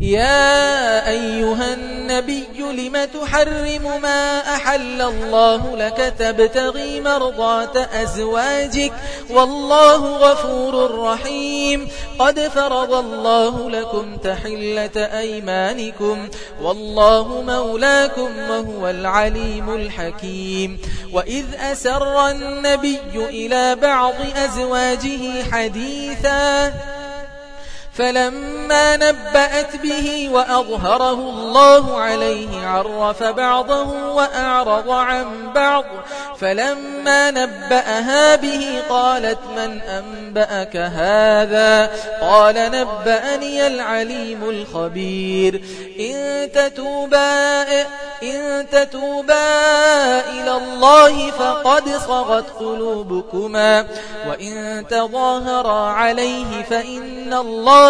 يا أيها النبي لم تحرم ما أحل الله لك تبتغي مرضات أزواجك والله غفور رحيم. قد فرض الله لكم تحلة أيمانكم والله مولاكم وهو العليم الحكيم. وإذ أسر النبي إلى بعض أزواجه حديثا فلما نبأت به وأظهره الله عليه عرف بعضه وأعرض عن بعض فلما نبأها به قالت من أنبأك هذا؟ قال نبأني العليم الخبير. إن تتوبا إن تتوبا إلى الله فقد صغت قلوبكما وإن تظاهرا عليه فإن الله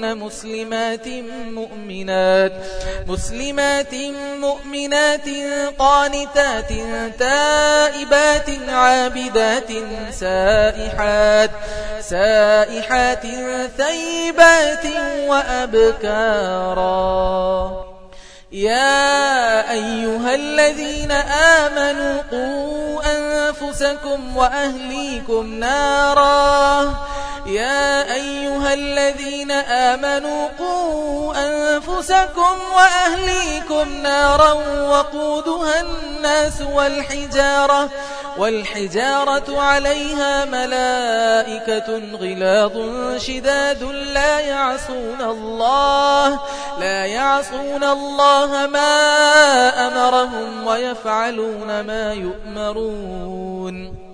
مسلمات مؤمنات مسلمات مؤمنات قانتات تائبات عابدات سائحات سائحات ثيبات وأبكارا. يا أيها الذين آمنوا قوا أنفسكم وأهليكم نارا. يا أيها الذين آمنوا قوا أنفسكم وأهليكم نارا وقودها الناس والحجارة والحجارة عليها ملائكة غلاظ شداد لا يعصون الله لا يعصون الله ما أمرهم ويفعلون ما يؤمرون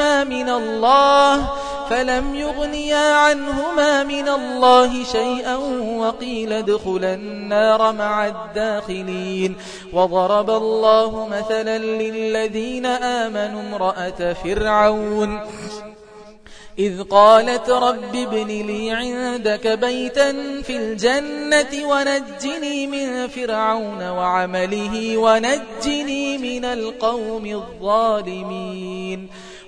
من الله فلم يغنيا عنهما من الله شيئا وقيل ادخلا النار مع الداخلين. وضرب الله مثلا للذين آمنوا امرأة فرعون. إذ قالت رب ابن لي عندك بيتا في الجنة ونجني من فرعون وعمله ونجني من القوم الظالمين.